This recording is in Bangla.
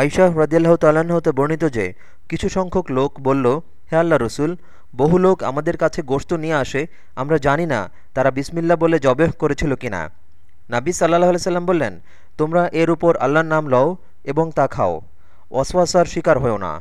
আইশাহ রাজিয়াল্লাহ তাল্লাহ্ন হতে বর্ণিত যে, কিছু সংখ্যক লোক বলল, হে আল্লাহ রসুল, বহু লোক আমাদের কাছে গোস্ত নিয়ে আসে, আমরা জানি না তারা বিসমিল্লা বলে জবেহ করেছিল কিনা। নাবি সাল্লাহ সাল্লাম বললেন, তোমরা এর উপর আল্লাহর নাম লও এবং তা খাও অসওয়াসার শিকার হও না।